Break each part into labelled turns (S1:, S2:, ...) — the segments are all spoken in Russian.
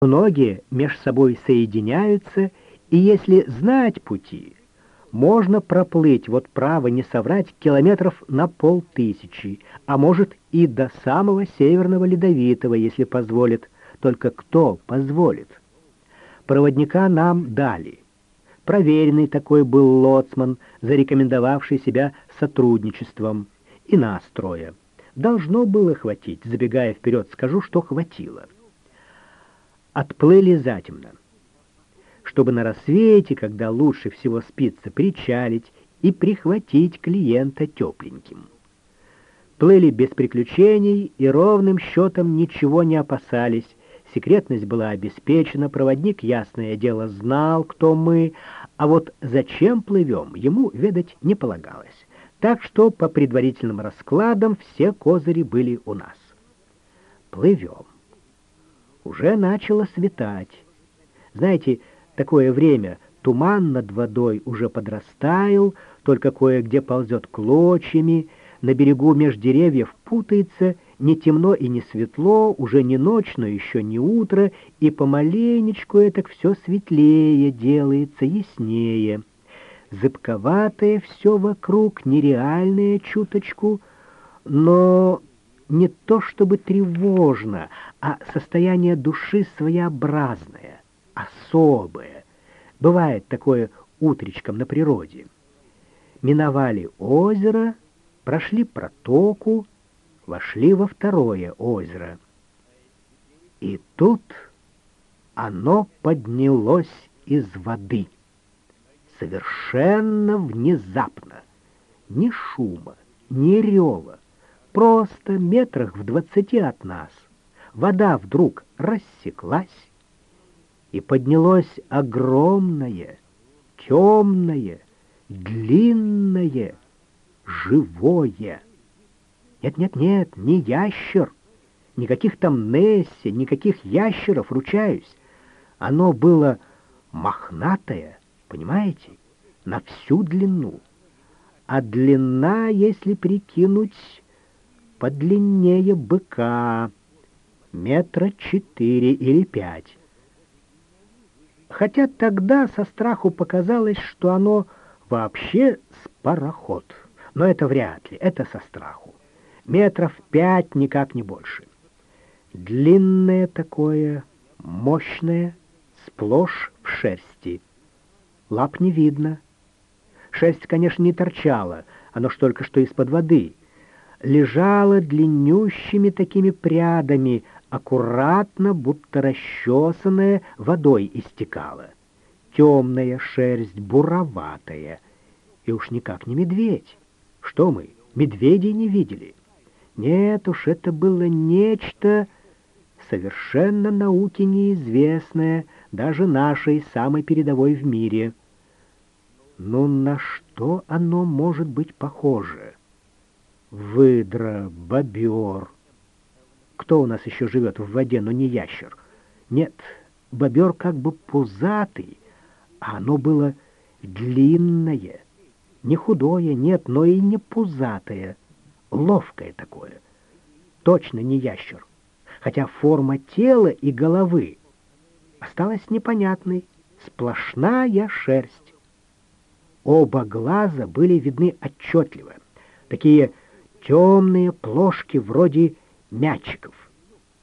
S1: Многие меж собой соединяются, и если знать пути, можно проплыть, вот право не соврать, километров на полтысячи, а может и до самого Северного Ледовитого, если позволит. Только кто позволит? Проводника нам дали. Проверенный такой был лоцман, зарекомендовавший себя сотрудничеством. И нас трое. Должно было хватить, забегая вперед, скажу, что хватило отплыли затемно, чтобы на рассвете, когда лучше всего спится, причалить и прихватить клиента тепленьким. Плыли без приключений и ровным счетом ничего не опасались. Секретность была обеспечена, проводник, ясное дело, знал, кто мы, а вот зачем плывем, ему ведать не полагалось. Так что по предварительным раскладам все козыри были у нас. Плывем. Уже начало светать. Знаете, такое время туман над водой уже подрастаял, только кое-где ползет клочьями, на берегу меж деревьев путается, не темно и не светло, уже не ночь, но еще не утро, и помаленечку это все светлее делается, яснее. Зыбковатое все вокруг, нереальное чуточку, но не то чтобы тревожно, а состояние души своеобразное, особое. Бывает такое утречком на природе. Миновали озеро, прошли протоку, вошли во второе озеро. И тут оно поднялось из воды. Совершенно внезапно. Ни шума, ни рева просто метрах в двадцати от нас, вода вдруг рассеклась, и поднялось огромное, темное, длинное, живое. Нет-нет-нет, не ящер, никаких там Несси, никаких ящеров, ручаюсь. Оно было мохнатое, понимаете, на всю длину. А длина, если прикинуть, подлиннее быка, метра четыре или пять. Хотя тогда со страху показалось, что оно вообще с пароход. Но это вряд ли, это со страху. Метров пять, никак не больше. Длинное такое, мощное, сплошь в шерсти. Лап не видно. Шерсть, конечно, не торчала, оно ж только что из-под воды — лежала длиннющими такими прядами, аккуратно, будто расчесанная, водой истекала. Темная шерсть, буроватая. И уж никак не медведь. Что мы, медведей не видели? Нет уж, это было нечто совершенно науке неизвестное, даже нашей, самой передовой в мире. Ну на что оно может быть похоже? Выдра, бобер. Кто у нас еще живет в воде, но не ящер? Нет, бобер как бы пузатый, а оно было длинное. Не худое, нет, но и не пузатое. Ловкое такое. Точно не ящер. Хотя форма тела и головы осталась непонятной. Сплошная шерсть. Оба глаза были видны отчетливо. Такие темные плошки вроде мячиков.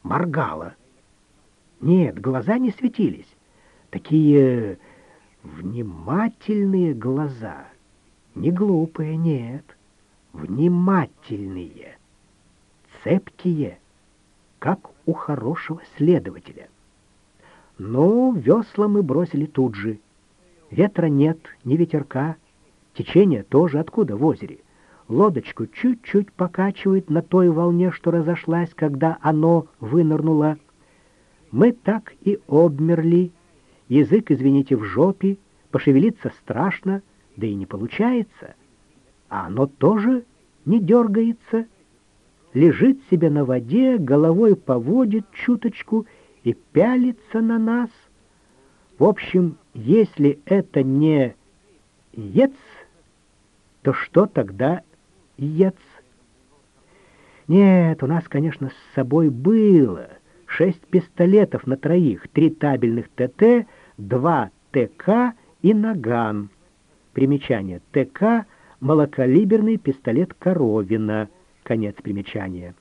S1: Моргала. Нет, глаза не светились. Такие внимательные глаза. Не глупые, нет. Внимательные. Цепкие, как у хорошего следователя. Но весла мы бросили тут же. Ветра нет, ни ветерка. Течение тоже откуда в озере лодочку чуть-чуть покачивает на той волне, что разошлась, когда оно вынырнуло. Мы так и обмерли. Язык, извините, в жопе, пошевелиться страшно, да и не получается. А оно тоже не дергается. Лежит себе на воде, головой поводит чуточку и пялится на нас. В общем, если это не ец, то что тогда ец. Нет, у нас, конечно, с собой было шесть пистолетов на троих, три табельных ТТ, два ТК и наган. Примечание. ТК — малокалиберный пистолет Коровина. Конец примечания.